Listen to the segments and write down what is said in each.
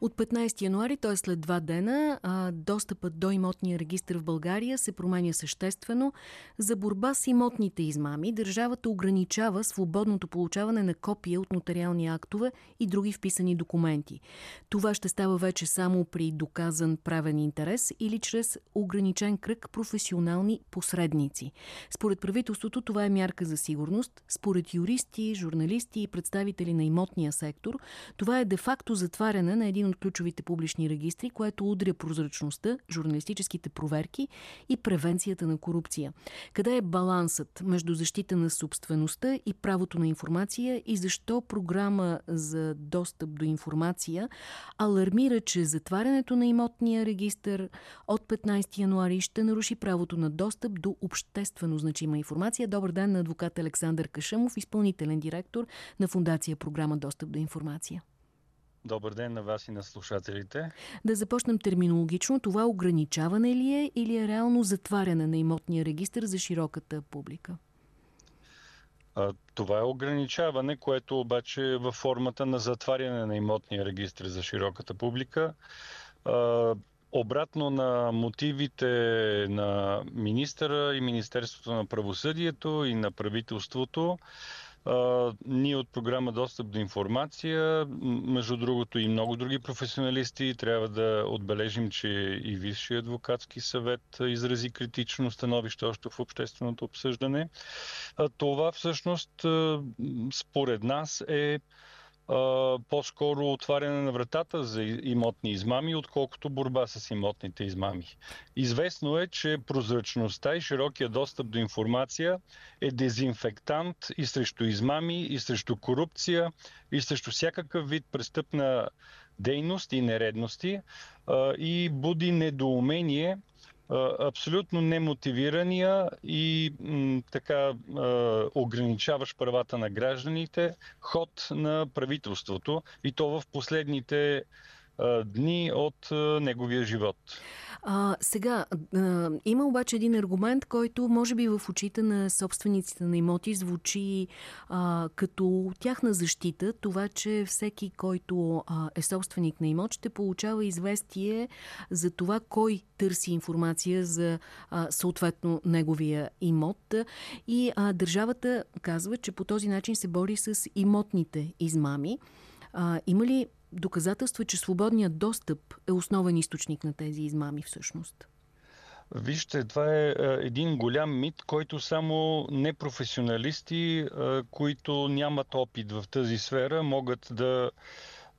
От 15 януари, т.е. след два дена, достъпът до имотния регистр в България се променя съществено. За борба с имотните измами държавата ограничава свободното получаване на копия от нотариални актове и други вписани документи. Това ще става вече само при доказан правен интерес или чрез ограничен кръг професионални посредници. Според правителството това е мярка за сигурност. Според юристи, журналисти и представители на имотния сектор, това е де-факто затваряне на един от ключовите публични регистри, което удря прозрачността, журналистическите проверки и превенцията на корупция. Къде е балансът между защита на собствеността и правото на информация и защо програма за достъп до информация алармира, че затварянето на имотния регистр от 15 януари ще наруши правото на достъп до обществено значима информация. Добър ден на адвокат Александър Кашамов, изпълнителен директор на Фундация програма Достъп до информация. Добър ден на вас и на слушателите. Да започнем терминологично. Това ограничаване ли е или е реално затваряне на имотния регистр за широката публика? А, това е ограничаване, което обаче е във формата на затваряне на имотния регистр за широката публика. А, обратно на мотивите на министъра и Министерството на правосъдието и на правителството, ние от програма Достъп до информация, между другото и много други професионалисти, трябва да отбележим, че и Висшия адвокатски съвет изрази критично становище още в общественото обсъждане. Това всъщност според нас е по-скоро отваряне на вратата за имотни измами, отколкото борба с имотните измами. Известно е, че прозрачността и широкия достъп до информация е дезинфектант и срещу измами, и срещу корупция, и срещу всякакъв вид престъпна дейност и нередности и буди недоумение абсолютно немотивирания и м, така ограничаваш правата на гражданите ход на правителството и то в последните дни от неговия живот. А, сега, а, има обаче един аргумент, който може би в очите на собствениците на имоти звучи а, като тяхна защита, това, че всеки, който а, е собственик на имот, ще получава известие за това кой търси информация за а, съответно неговия имот. И а, държавата казва, че по този начин се бори с имотните измами. А, има ли доказателство, че свободният достъп е основен източник на тези измами всъщност? Вижте, това е, е един голям мит, който само непрофесионалисти, е, които нямат опит в тази сфера, могат да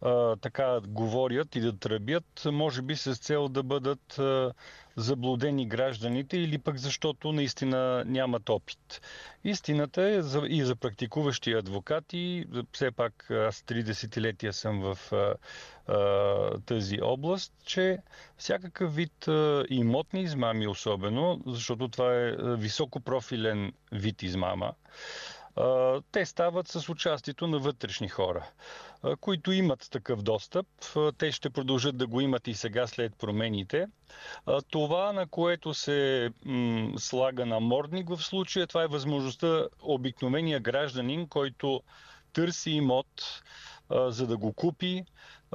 а, така говорят и да тръбят, може би с цел да бъдат а, заблудени гражданите или пък защото наистина нямат опит. Истината е за, и за практикуващи адвокати, все пак аз три десетилетия съм в а, а, тази област, че всякакъв вид а, имотни измами особено, защото това е високопрофилен вид измама, те стават с участието на вътрешни хора, които имат такъв достъп. Те ще продължат да го имат и сега след промените. Това, на което се слага на мордник в случая, това е възможността обикновения гражданин, който търси имот, за да го купи,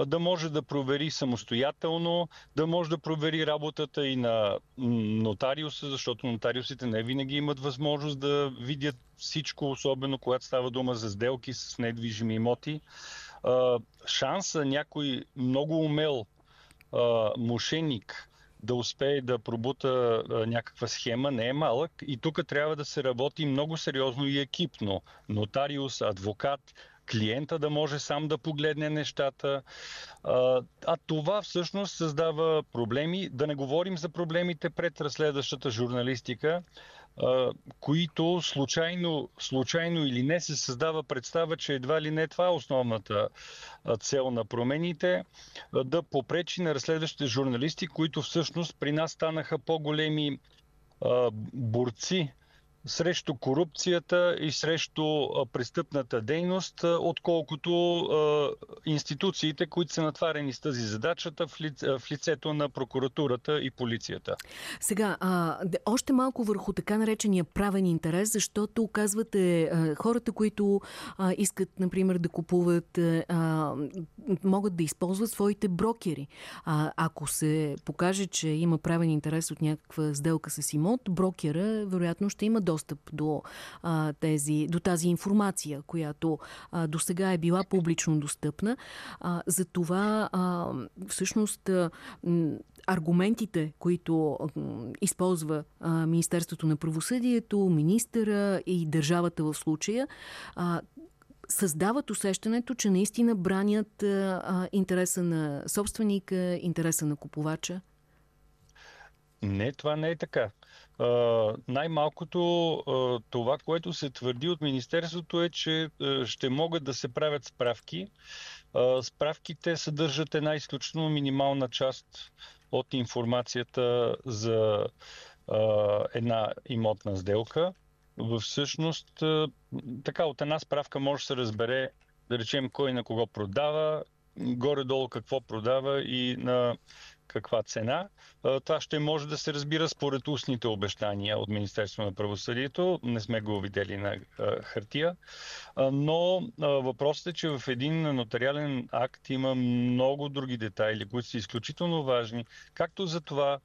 да може да провери самостоятелно, да може да провери работата и на нотариуса, защото нотариусите не винаги имат възможност да видят всичко, особено когато става дума за сделки с недвижими имоти. Шанса някой много умел мошенник да успее да пробута някаква схема не е малък и тук трябва да се работи много сериозно и екипно. Нотариус, адвокат, клиента да може сам да погледне нещата. А, а това всъщност създава проблеми. Да не говорим за проблемите пред разследващата журналистика, а, които случайно, случайно или не се създава представа, че едва ли не това е основната цел на промените, да попречи на разследващите журналисти, които всъщност при нас станаха по-големи борци срещу корупцията и срещу престъпната дейност, отколкото институциите, които са натварени с тази задачата в, лицето на прокуратурата и полицията. Сега, а, още малко върху така наречения правен интерес, защото оказвате а, хората, които а, искат, например, да купуват, а, могат да използват своите брокери. А, ако се покаже, че има правен интерес от някаква сделка с имот, брокера вероятно ще има достъп до, а, тези, до тази информация, която а, до сега е била публично достъпна. А, за това а, всъщност а, аргументите, които използва а, Министерството на правосъдието, министъра и държавата в случая, а, създават усещането, че наистина бранят а, интереса на собственика, интереса на купувача? Не, това не е така. Най-малкото това, което се твърди от Министерството е, че ще могат да се правят справки. Справките съдържат една изключително минимална част от информацията за една имотна сделка. Всъщност, така от една справка може да се разбере, да речем, кой на кого продава, горе-долу какво продава и на каква цена. Това ще може да се разбира според устните обещания от Министерство на правосъдието. Не сме го видели на хартия. Но въпросът е, че в един нотариален акт има много други детайли, които са изключително важни, както за това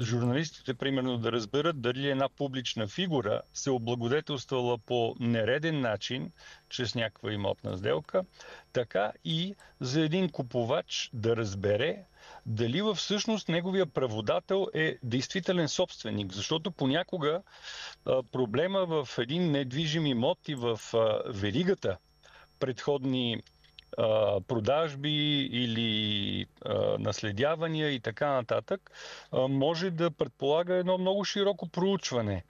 журналистите, примерно, да разберат дали една публична фигура се облагодетелствала по нереден начин, чрез някаква имотна сделка, така и за един купувач да разбере дали всъщност неговия праводател е действителен собственик. Защото понякога проблема в един недвижим имот и в веригата предходни продажби или наследявания и така нататък, може да предполага едно много широко проучване.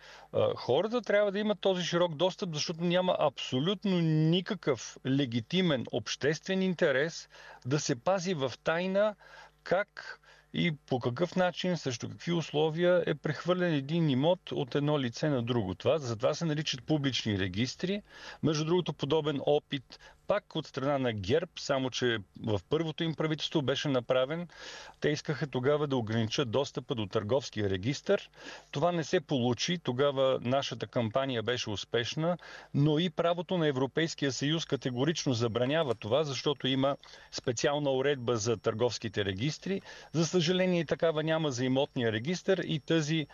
Хората трябва да имат този широк достъп, защото няма абсолютно никакъв легитимен обществен интерес да се пази в тайна как и по какъв начин, срещу какви условия е прехвърлен един имот от едно лице на друго. Това, затова се наричат публични регистри. Между другото, подобен опит пак от страна на ГЕРБ, само че в първото им правителство беше направен. Те искаха тогава да ограничат достъпа до търговския регистр. Това не се получи. Тогава нашата кампания беше успешна, но и правото на Европейския съюз категорично забранява това, защото има специална уредба за търговските регистри. За съжаление такава няма за имотния регистр и тази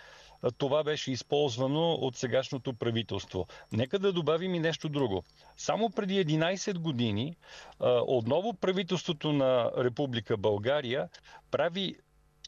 това беше използвано от сегашното правителство. Нека да добавим и нещо друго. Само преди 11 години отново правителството на Република България прави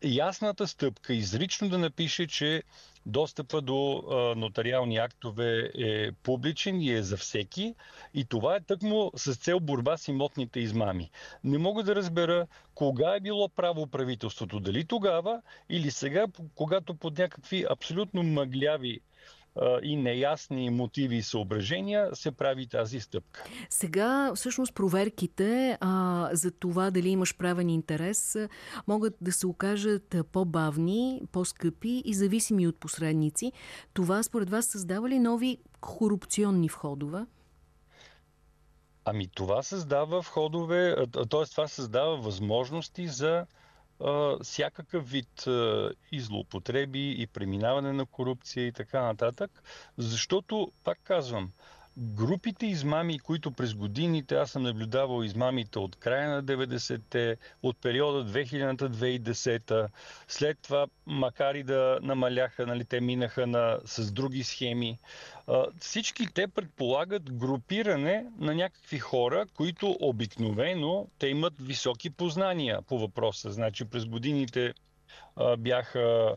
ясната стъпка изрично да напише, че достъпа до нотариални актове е публичен и е за всеки. И това е тъкмо с цел борба с имотните измами. Не мога да разбера кога е било право правителството. Дали тогава или сега, когато под някакви абсолютно мъгляви и неясни мотиви и съображения се прави тази стъпка. Сега всъщност проверките а, за това дали имаш правен интерес могат да се окажат по-бавни, по-скъпи и зависими от посредници. Това според вас създава ли нови корупционни входове? Ами това създава входове, т.е. това създава възможности за всякакъв вид и злоупотреби, и преминаване на корупция и така нататък, защото, пак казвам, групите измами, които през годините аз съм наблюдавал измамите от края на 90-те, от периода 2000-2010, след това, макар и да намаляха, нали, те минаха на, с други схеми, всички те предполагат групиране на някакви хора, които обикновено те имат високи познания по въпроса. Значи през годините бяха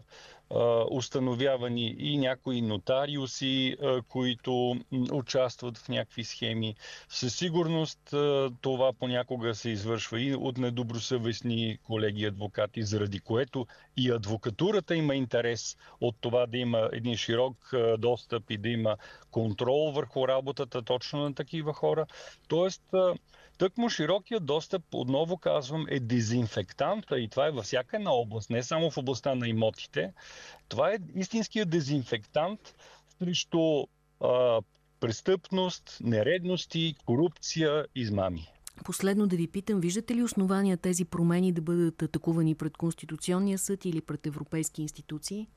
установявани и някои нотариуси, които участват в някакви схеми. Със сигурност това понякога се извършва и от недобросъвестни колеги адвокати, заради което и адвокатурата има интерес от това да има един широк достъп и да има контрол върху работата точно на такива хора. Тоест, Тъкмо широкия достъп, отново казвам, е дезинфектант и това е във всяка една област, не само в областта на имотите. Това е истинския дезинфектант срещу а, престъпност, нередности, корупция, измами. Последно да ви питам, виждате ли основания тези промени да бъдат атакувани пред Конституционния съд или пред европейски институции?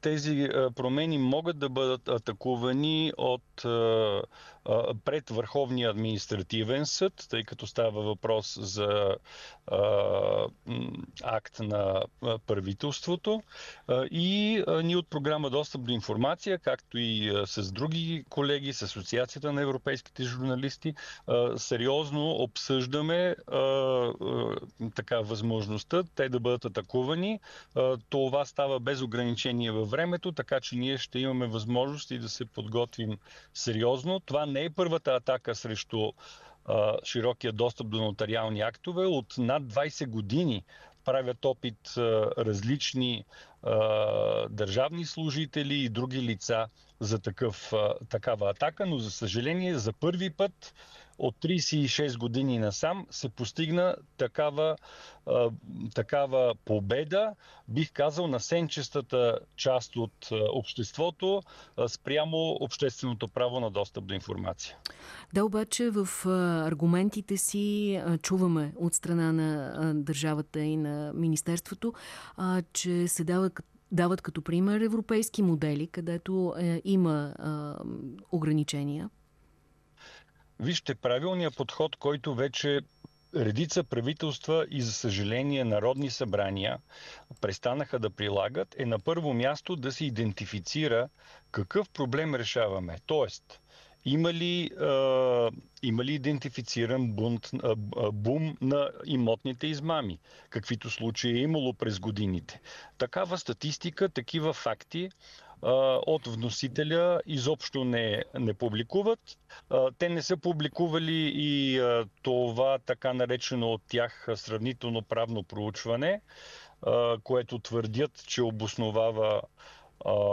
Тези промени могат да бъдат атакувани от пред Върховния административен съд, тъй като става въпрос за акт на правителството. И ние от програма Достъп до информация, както и с други колеги, с Асоциацията на европейските журналисти, сериозно обсъждаме така възможността те да бъдат атакувани. Това става без ограничение във времето, така че ние ще имаме възможност и да се подготвим сериозно. Това не е първата атака срещу а, широкия достъп до нотариални актове. От над 20 години правят опит а, различни а, държавни служители и други лица за такъв, а, такава атака, но за съжаление за първи път от 36 години насам се постигна такава, такава победа, бих казал, на сенчестата част от обществото спрямо общественото право на достъп до информация. Да, обаче в аргументите си чуваме от страна на държавата и на Министерството, че се дава дават като пример европейски модели, където е, има е, ограничения Вижте, правилният подход, който вече редица правителства и за съжаление народни събрания престанаха да прилагат, е на първо място да се идентифицира какъв проблем решаваме. Тоест, има ли, е, има ли идентифициран бунт, е, бум на имотните измами, каквито случаи е имало през годините? Такава статистика, такива факти от вносителя изобщо не, не публикуват. Те не са публикували и това така наречено от тях сравнително правно проучване, което твърдят, че обосновава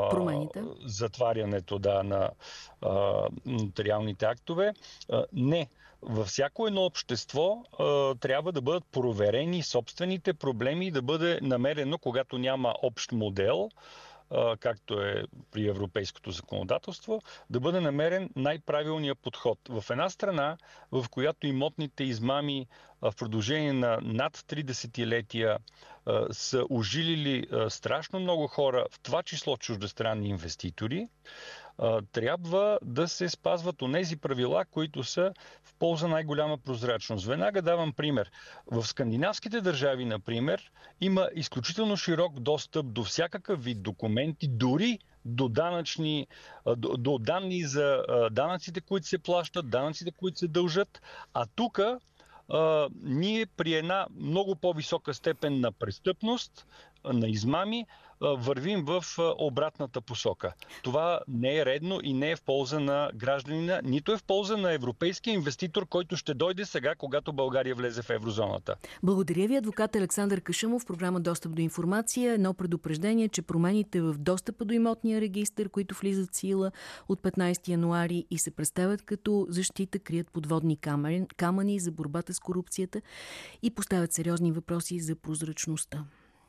Промените. затварянето да, на нотариалните актове. Не. Във всяко едно общество а, трябва да бъдат проверени собствените проблеми и да бъде намерено, когато няма общ модел, както е при европейското законодателство, да бъде намерен най-правилният подход. В една страна, в която имотните измами в продължение на над 30 десетилетия са ожилили страшно много хора, в това число чуждестранни инвеститори, трябва да се спазват онези правила, които са в полза най-голяма прозрачност. Веднага давам пример. В скандинавските държави, например, има изключително широк достъп до всякакъв вид документи, дори до, данъчни, до, до данни за данъците, които се плащат, данъците, които се дължат. А тук ние при една много по-висока степен на престъпност, на измами, вървим в обратната посока. Това не е редно и не е в полза на гражданина, нито е в полза на европейския инвеститор, който ще дойде сега, когато България влезе в еврозоната. Благодаря ви, адвокат Александър Кашумов, програма Достъп до информация. Едно предупреждение, че промените в достъпа до имотния регистр, които влизат сила от 15 януари и се представят като защита, крият подводни камъни за борбата с корупцията и поставят сериозни въпроси за прозрачността.